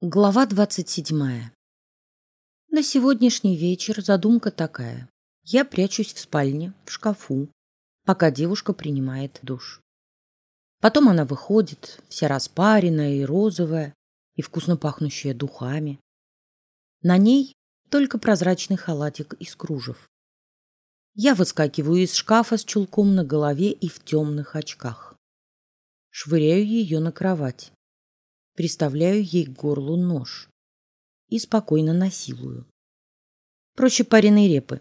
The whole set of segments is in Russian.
Глава двадцать седьмая. На сегодняшний вечер задумка такая. Я прячусь в спальне, в шкафу, пока девушка принимает душ. Потом она выходит, вся распаренная и розовая, и вкусно пахнущая духами. На ней только прозрачный халатик из кружев. Я выскакиваю из шкафа с чулком на голове и в темных очках. Швыряю ее на кровать приставляю ей к горлу нож и спокойно насилую. Проще пареной репы.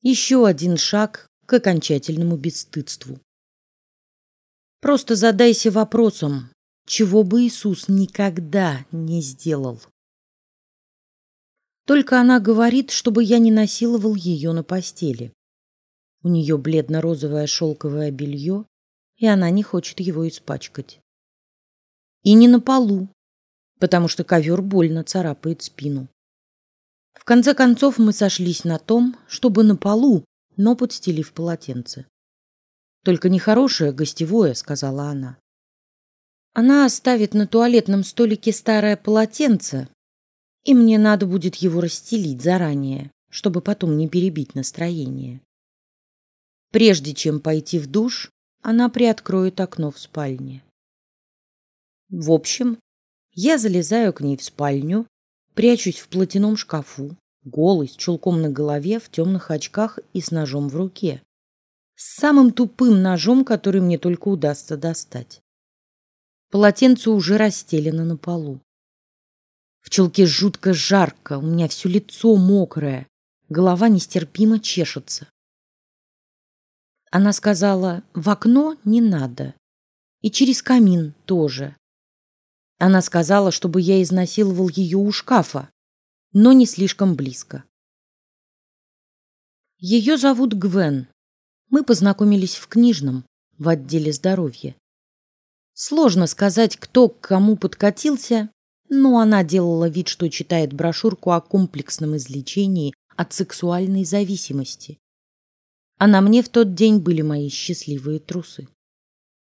Еще один шаг к окончательному бесстыдству. Просто задайся вопросом, чего бы Иисус никогда не сделал. Только она говорит, чтобы я не насиловал ее на постели. У нее бледно-розовое шелковое белье, и она не хочет его испачкать. И не на полу, потому что ковер больно царапает спину. В конце концов мы сошлись на том, чтобы на полу, но подстелив полотенце. Только нехорошее гостевое, сказала она. Она оставит на туалетном столике старое полотенце, и мне надо будет его расстелить заранее, чтобы потом не перебить настроение. Прежде чем пойти в душ, она приоткроет окно в спальне. В общем, я залезаю к ней в спальню, прячусь в платяном шкафу, голый, с чулком на голове, в темных очках и с ножом в руке. С самым тупым ножом, который мне только удастся достать. Полотенце уже расстелено на полу. В чулке жутко жарко, у меня все лицо мокрое, голова нестерпимо чешется. Она сказала, в окно не надо, и через камин тоже. Она сказала, чтобы я изнасиловал ее у шкафа, но не слишком близко. Ее зовут Гвен. Мы познакомились в книжном в отделе здоровья. Сложно сказать, кто к кому подкатился, но она делала вид, что читает брошюрку о комплексном излечении от сексуальной зависимости. А на мне в тот день были мои счастливые трусы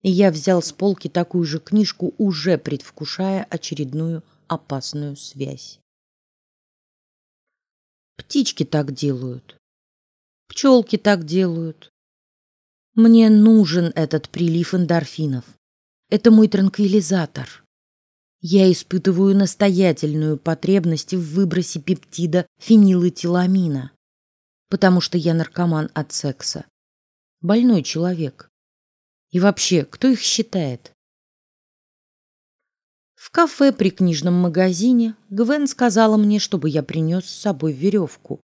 и я взял с полки такую же книжку, уже предвкушая очередную опасную связь. Птички так делают, пчелки так делают. Мне нужен этот прилив эндорфинов. Это мой транквилизатор. Я испытываю настоятельную потребность в выбросе пептида фенилэтиламина, потому что я наркоман от секса, больной человек. И вообще, кто их считает? В кафе при книжном магазине Гвен сказала мне, чтобы я принес с собой веревку,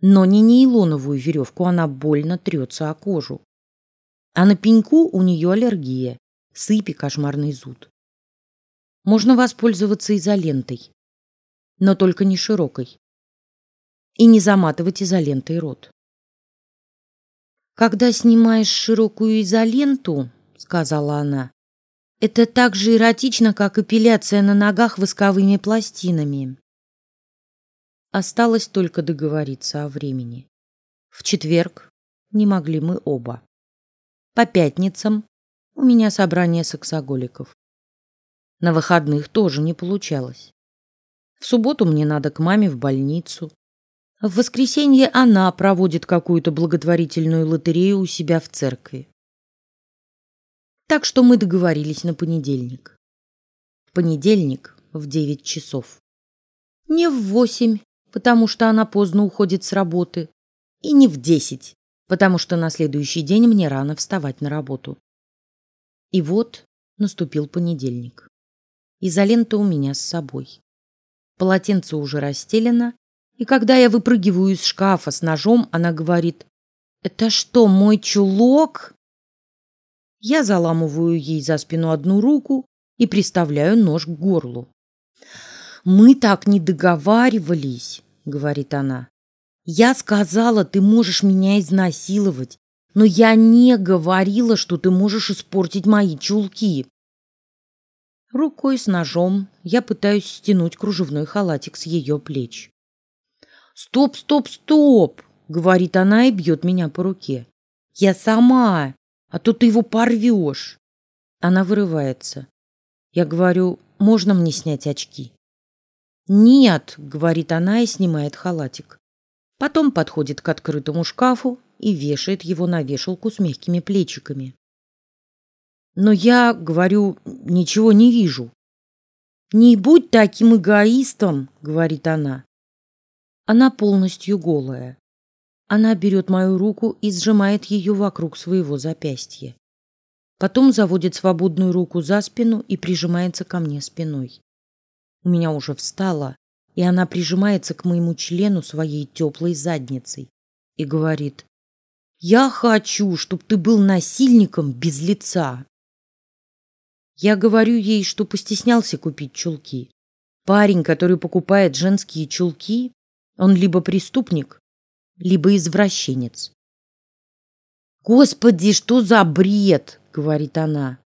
но не нейлоновую веревку, она больно трется о кожу. А на пеньку у нее аллергия, сыпи, кошмарный зуд. Можно воспользоваться изолентой, но только не широкой, и не заматывать изолентой рот. Когда снимаешь широкую изоленту, сказала она, это так же эротично, как эпиляция на ногах восковыми пластинами. Осталось только договориться о времени. В четверг не могли мы оба. По пятницам у меня собрание сексоголиков. На выходных тоже не получалось. В субботу мне надо к маме в больницу. В воскресенье она проводит какую-то благотворительную лотерею у себя в церкви. Так что мы договорились на понедельник. В понедельник в девять часов. Не в восемь, потому что она поздно уходит с работы, и не в десять, потому что на следующий день мне рано вставать на работу. И вот наступил понедельник. Изолента у меня с собой. Полотенце уже расстелено, и когда я выпрыгиваю из шкафа с ножом, она говорит: "Это что, мой чулок?" Я заламываю ей за спину одну руку и приставляю нож к горлу. Мы так не договаривались, говорит она. Я сказала, ты можешь меня изнасиловать, но я не говорила, что ты можешь испортить мои чулки. Рукой с ножом я пытаюсь стянуть кружевной халатик с ее плеч. Стоп, стоп, стоп, говорит она и бьет меня по руке. Я сама, а то ты его порвешь. Она вырывается. Я говорю, можно мне снять очки? Нет, говорит она и снимает халатик. Потом подходит к открытому шкафу и вешает его на вешалку с мягкими плечиками. Но я, говорю, ничего не вижу. Не будь таким эгоистом, говорит она. Она полностью голая. Она берет мою руку и сжимает ее вокруг своего запястья. Потом заводит свободную руку за спину и прижимается ко мне спиной. У меня уже встала, и она прижимается к моему члену своей теплой задницей и говорит: "Я хочу, чтобы ты был насильником без лица". Я говорю ей, что постеснялся купить чулки. Парень, который покупает женские чулки, он либо преступник, либо извращенец. Господи, что за бред! говорит она.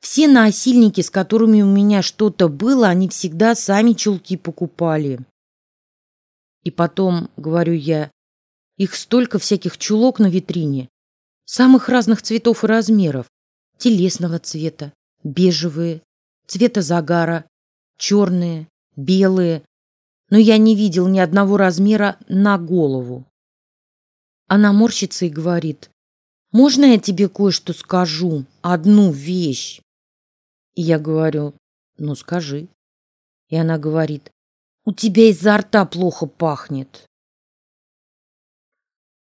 Все насильники, с которыми у меня что-то было, они всегда сами чулки покупали. И потом, говорю я, их столько всяких чулок на витрине, самых разных цветов и размеров, телесного цвета, бежевые, цвета загара, черные, белые, но я не видел ни одного размера на голову. Она морщится и говорит: можно я тебе кое-что скажу? Одну вещь. И я говорю, ну скажи. И она говорит, у тебя изо рта плохо пахнет.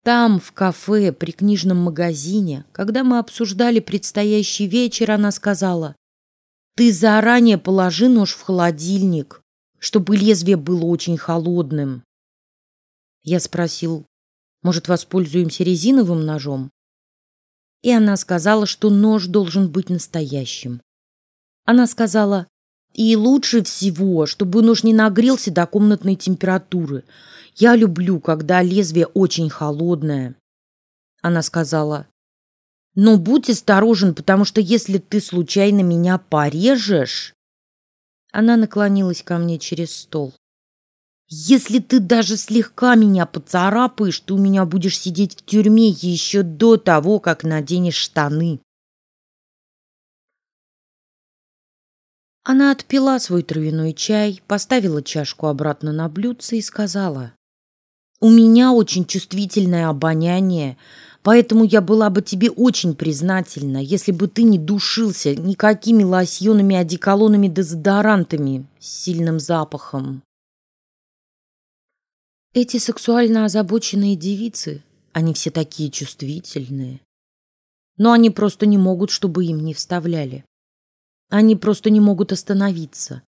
Там, в кафе, при книжном магазине, когда мы обсуждали предстоящий вечер, она сказала, ты заранее положи нож в холодильник, чтобы лезвие было очень холодным. Я спросил, может, воспользуемся резиновым ножом? и она сказала, что нож должен быть настоящим. Она сказала, и лучше всего, чтобы нож не нагрелся до комнатной температуры. Я люблю, когда лезвие очень холодное. Она сказала, но будь осторожен, потому что если ты случайно меня порежешь, она наклонилась ко мне через стол. Если ты даже слегка меня поцарапаешь, ты у меня будешь сидеть в тюрьме еще до того, как наденешь штаны. Она отпила свой травяной чай, поставила чашку обратно на блюдце и сказала: "У меня очень чувствительное обоняние, поэтому я была бы тебе очень признательна, если бы ты не душился никакими лосьонами, одеколонами, дезодорантами с сильным запахом. Эти сексуально озабоченные девицы, они все такие чувствительные. Но они просто не могут, чтобы им не вставляли. Они просто не могут остановиться,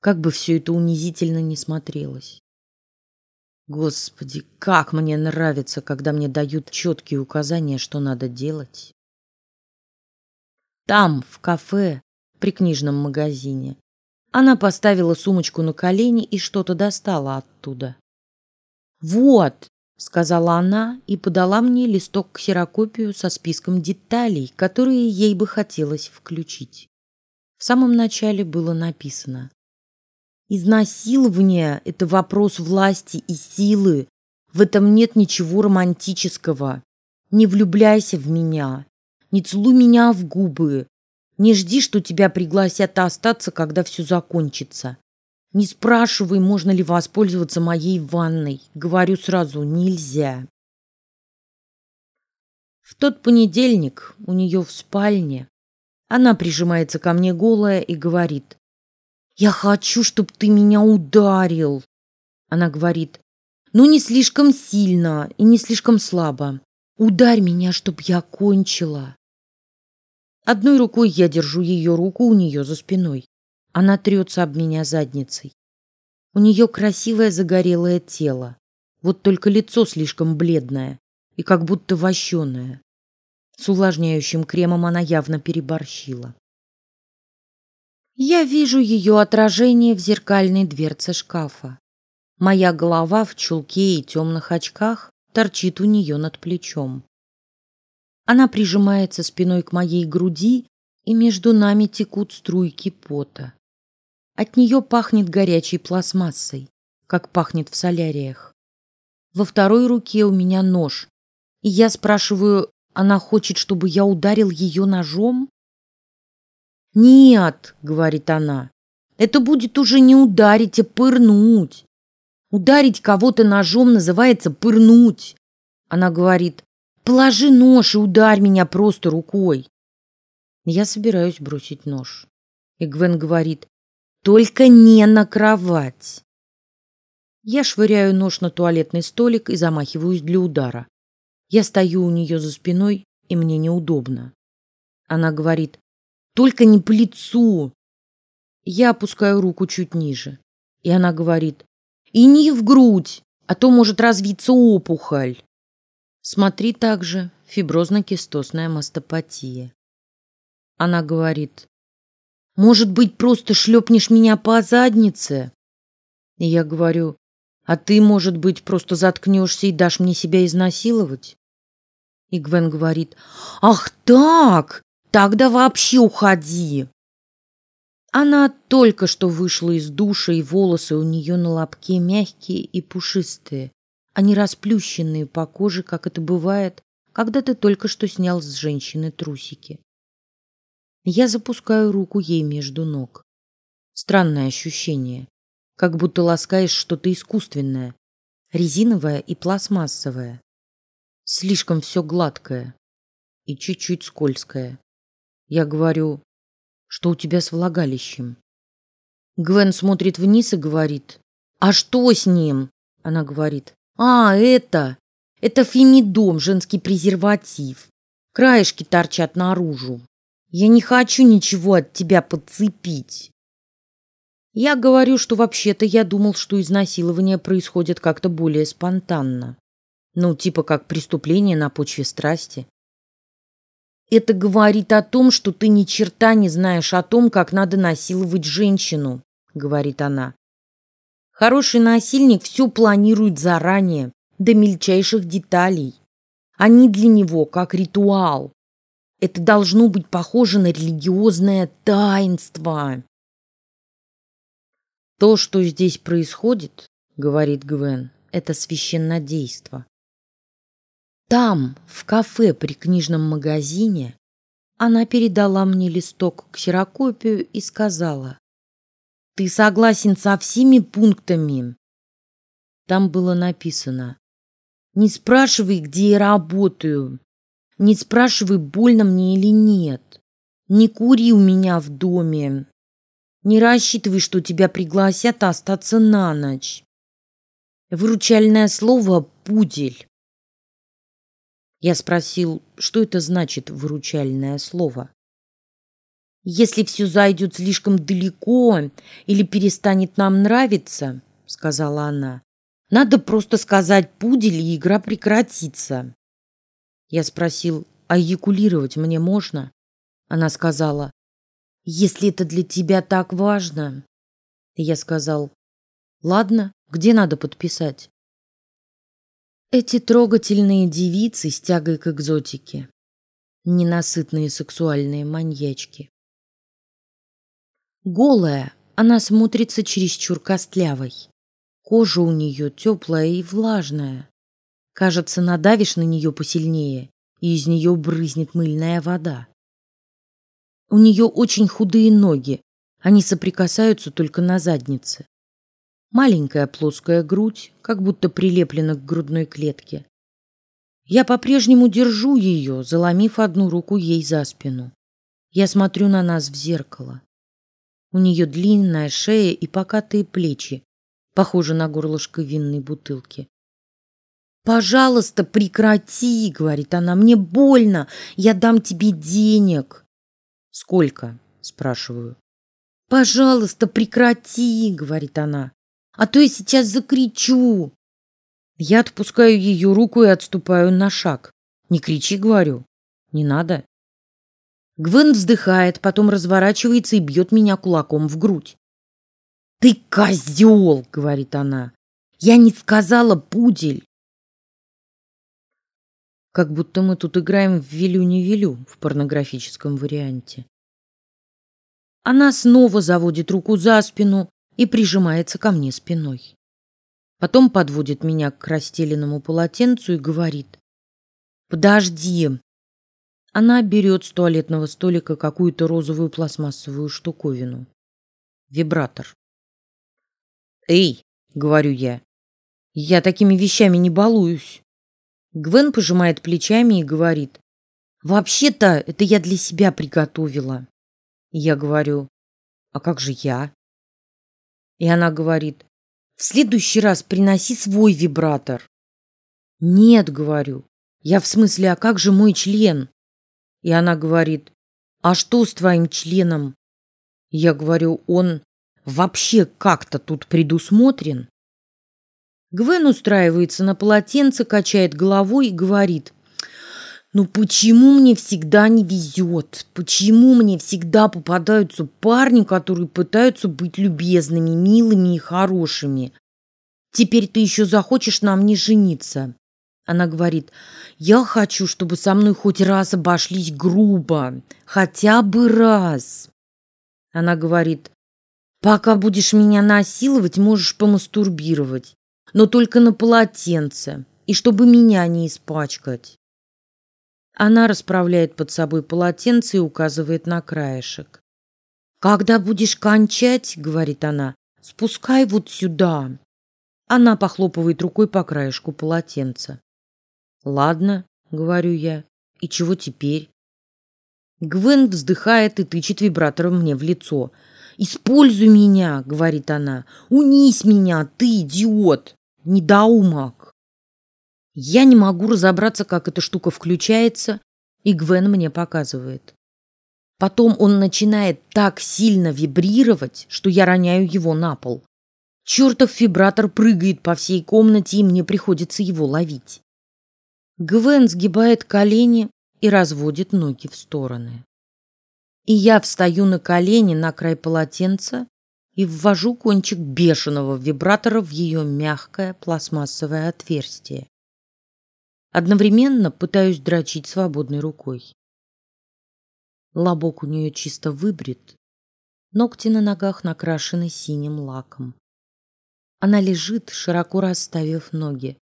как бы все это унизительно не смотрелось. Господи, как мне нравится, когда мне дают четкие указания, что надо делать. Там, в кафе, при книжном магазине, она поставила сумочку на колени и что-то достала оттуда. Вот, сказала она и подала мне листок ксерокопию со списком деталей, которые ей бы хотелось включить. В самом начале было написано: Изнасилование – это вопрос власти и силы. В этом нет ничего романтического. Не влюбляйся в меня, не целуй меня в губы, не жди, что тебя пригласят остаться, когда все закончится. Не спрашивай, можно ли воспользоваться моей ванной. Говорю сразу, нельзя. В тот понедельник у нее в спальне она прижимается ко мне голая и говорит: "Я хочу, чтобы ты меня ударил". Она говорит: "Ну не слишком сильно и не слишком слабо. Ударь меня, чтоб я кончила". Одной рукой я держу ее руку у нее за спиной. Она трется об меня задницей. У нее красивое загорелое тело, вот только лицо слишком бледное и как будто вощеное. С увлажняющим кремом она явно переборщила. Я вижу ее отражение в зеркальной дверце шкафа. Моя голова в чулке и темных очках торчит у нее над плечом. Она прижимается спиной к моей груди, и между нами текут струйки пота. От нее пахнет горячей пластмассой, как пахнет в соляриях. Во второй руке у меня нож, и я спрашиваю, она хочет, чтобы я ударил ее ножом? Нет, говорит она, Это будет уже не ударить, а пырнуть. Ударить кого-то ножом называется пырнуть. Она говорит, положи нож и ударь меня просто рукой. Я собираюсь бросить нож. И Гвен говорит, только не на кровать. Я швыряю нож на туалетный столик и замахиваюсь для удара. Я стою у нее за спиной, и мне неудобно. Она говорит, только не по лицу. Я опускаю руку чуть ниже, и она говорит, и не в грудь, а то может развиться опухоль. Смотри также фиброзно-кистозная мастопатия. Она говорит, может быть, просто шлепнешь меня по заднице? И я говорю, а ты, может быть, просто заткнешься и дашь мне себя изнасиловать? И Гвен говорит, ах так, тогда вообще уходи. Она только что вышла из душа, и волосы у нее на лобке мягкие и пушистые, а не расплющенные по коже, как это бывает, когда ты только что снял с женщины трусики. Я запускаю руку ей между ног. Странное ощущение, как будто ласкаешь что-то искусственное, резиновое и пластмассовое. Слишком все гладкое и чуть-чуть скользкое. Я говорю, что у тебя с влагалищем. Гвен смотрит вниз и говорит, а что с ним? Она говорит, а это, это фемидом, женский презерватив. Краешки торчат наружу. Я не хочу ничего от тебя подцепить. Я говорю, что вообще-то я думал, что изнасилование происходит как-то более спонтанно. Ну, типа как преступление на почве страсти. Это говорит о том, что ты ни черта не знаешь о том, как надо насиловать женщину, говорит она. Хороший насильник все планирует заранее, до мельчайших деталей. Они для него как ритуал. Это должно быть похоже на религиозное таинство. То, что здесь происходит, говорит Гвен, это священнодейство. Там, в кафе при книжном магазине, она передала мне листок ксерокопию и сказала: "Ты согласен со всеми пунктами?" Там было написано: "Не спрашивай, где я работаю, не спрашивай, больно мне или нет, не кури у меня в доме, не рассчитывай, что тебя пригласят остаться на ночь. Выручальное слово пудель. Я спросил, что это значит выручальное слово. Если все зайдет слишком далеко или перестанет нам нравиться, сказала она, надо просто сказать пудель и игра прекратится. Я спросил, а эякулировать мне можно? Она сказала, если это для тебя так важно. Я сказал, ладно, где надо подписать? Эти трогательные девицы с тягой к экзотике, ненасытные сексуальные маньячки. Голая, она смотрится чересчур костлявой. Кожа у нее теплая и влажная. Кажется, надавишь на нее посильнее, и из нее брызнет мыльная вода. У нее очень худые ноги, они соприкасаются только на заднице. Маленькая плоская грудь, как будто прилеплена к грудной клетке. Я по-прежнему держу ее, заломив одну руку ей за спину. Я смотрю на нас в зеркало. У нее длинная шея и покатые плечи, похожи на горлышко винной бутылки. Пожалуйста, прекрати, говорит она. Мне больно. Я дам тебе денег. Сколько? спрашиваю. Пожалуйста, прекрати, говорит она а то я сейчас закричу. Я отпускаю ее руку и отступаю на шаг. Не кричи, говорю. Не надо. Гвен вздыхает, потом разворачивается и бьет меня кулаком в грудь. Ты козел, говорит она. Я не сказала пудель. Как будто мы тут играем в велю не велю в порнографическом варианте. Она снова заводит руку за спину, и прижимается ко мне спиной. Потом подводит меня к расстеленному полотенцу и говорит: "Подожди". Она берет с туалетного столика какую-то розовую пластмассовую штуковину. Вибратор. Эй, говорю я. Я такими вещами не балуюсь. Гвен пожимает плечами и говорит: "Вообще-то это я для себя приготовила". Я говорю: "А как же я?" И она говорит: "В следующий раз приноси свой вибратор". Нет, говорю. Я в смысле, а как же мой член? И она говорит: "А что с твоим членом?" Я говорю: "Он вообще как-то тут предусмотрен?" Гвен устраивается на полотенце, качает головой и говорит: "Ну почему мне всегда не везет? Почему мне всегда попадаются парни, которые пытаются быть любезными, милыми и хорошими? Теперь ты еще захочешь на мне жениться?" Она говорит: "Я хочу, чтобы со мной хоть раз обошлись грубо, хотя бы раз". Она говорит: "Пока будешь меня насиловать, можешь помастурбировать но только на полотенце, и чтобы меня не испачкать. Она расправляет под собой полотенце и указывает на краешек. Когда будешь кончать, говорит она, спускай вот сюда. Она похлопывает рукой по краешку полотенца. Ладно, говорю я. И чего теперь? Гвен вздыхает и тычет вибратором мне в лицо. Используй меня, говорит она. Унись меня, ты идиот недоумок. Я не могу разобраться, как эта штука включается, и Гвен мне показывает. Потом он начинает так сильно вибрировать, что я роняю его на пол. Чертов вибратор прыгает по всей комнате, и мне приходится его ловить. Гвен сгибает колени и разводит ноги в стороны. И я встаю на колени на край полотенца и ввожу кончик бешеного вибратора в ее мягкое пластмассовое отверстие. Одновременно пытаюсь дрочить свободной рукой. Лобок у нее чисто выбрит, ногти на ногах накрашены синим лаком. Она лежит, широко расставив ноги,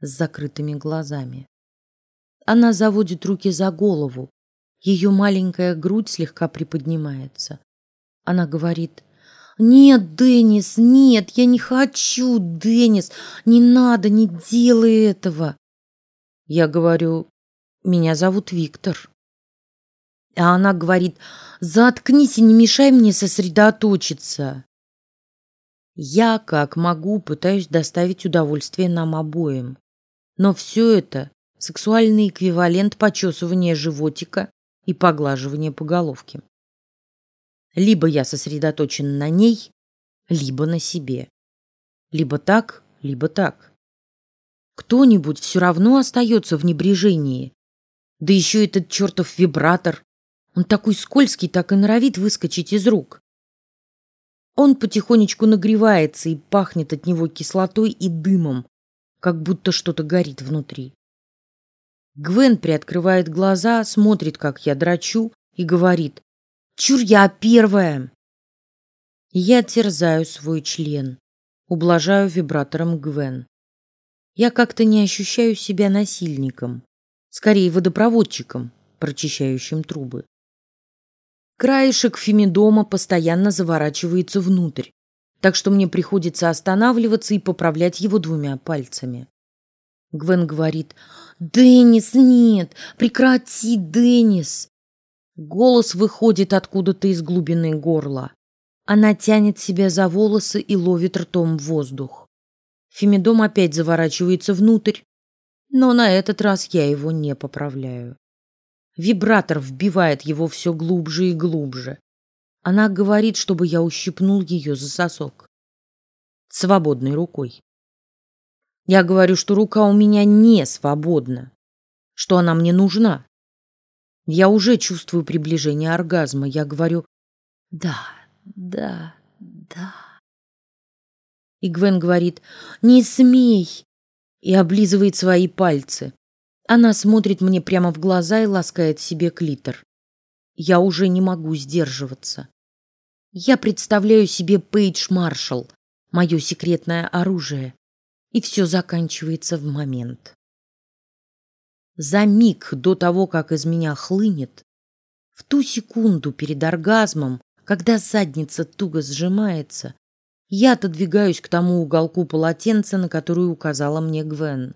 с закрытыми глазами. Она заводит руки за голову, ее маленькая грудь слегка приподнимается. Она говорит: нет, Денис, нет, я не хочу, Денис, не надо, не делай этого. Я говорю, меня зовут Виктор. А она говорит, заткнись и не мешай мне сосредоточиться. Я, как могу, пытаюсь доставить удовольствие нам обоим. Но все это сексуальный эквивалент почесывания животика и поглаживания по головке. Либо я сосредоточен на ней, либо на себе. Либо так, либо так. Кто-нибудь все равно остается в небрежении. Да еще этот чертов вибратор. Он такой скользкий, так и норовит выскочить из рук. Он потихонечку нагревается и пахнет от него кислотой и дымом, как будто что-то горит внутри. Гвен приоткрывает глаза, смотрит, как я драчу, и говорит: Чур я первая. Я терзаю свой член, ублажаю вибратором Гвен. Я как-то не ощущаю себя насильником, скорее водопроводчиком, прочищающим трубы. Краешек фемидома постоянно заворачивается внутрь, так что мне приходится останавливаться и поправлять его двумя пальцами. Гвен говорит: "Денис, нет, прекрати, Денис. Голос выходит откуда-то из глубины горла. Она тянет себя за волосы и ловит ртом воздух. Фемидом опять заворачивается внутрь, но на этот раз я его не поправляю. Вибратор вбивает его все глубже и глубже. Она говорит, чтобы я ущипнул ее за сосок свободной рукой. Я говорю, что рука у меня не свободна, что она мне нужна. Я уже чувствую приближение оргазма. Я говорю: "Да, да, да". И Гвен говорит: "Не смей". И облизывает свои пальцы. Она смотрит мне прямо в глаза и ласкает себе клитор. Я уже не могу сдерживаться. Я представляю себе Пейдж Маршалл, мое секретное оружие, и все заканчивается в момент. За миг до того, как из меня хлынет, в ту секунду перед оргазмом, Когда задница туго сжимается, я отодвигаюсь к тому уголку полотенца, на который указала мне Гвен.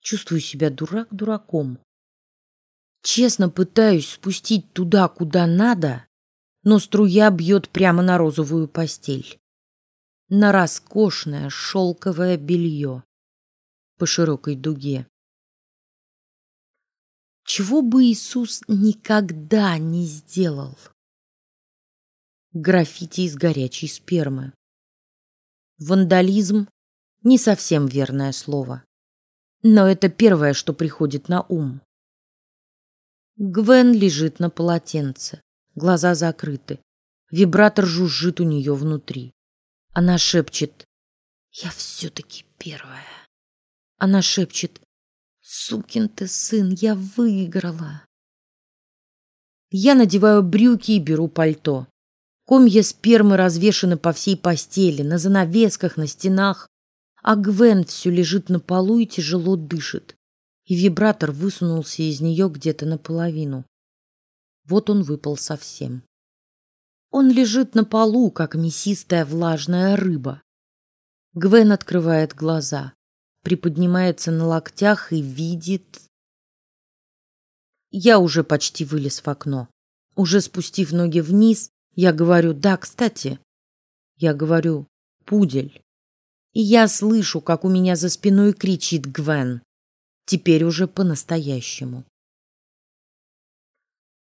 Чувствую себя дурак дураком. Честно пытаюсь спустить туда, куда надо, но струя бьет прямо на розовую постель, на роскошное шелковое белье по широкой дуге. Чего бы Иисус никогда не сделал? Граффити из горячей спермы. Вандализм не совсем верное слово, но это первое, что приходит на ум. Гвен лежит на полотенце, глаза закрыты, вибратор жужжит у нее внутри. Она шепчет: "Я все-таки первая". Она шепчет: Сукин ты сын, я выиграла. Я надеваю брюки и беру пальто. Комья спермы развешаны по всей постели, на занавесках, на стенах, а Гвен все лежит на полу и тяжело дышит. И вибратор высунулся из нее где-то наполовину. Вот он выпал совсем. Он лежит на полу, как мясистая влажная рыба. Гвен открывает глаза приподнимается на локтях и видит. Я уже почти вылез в окно. Уже спустив ноги вниз, я говорю: "Да, кстати". Я говорю: "Пудель". И я слышу, как у меня за спиной кричит Гвен. Теперь уже по-настоящему.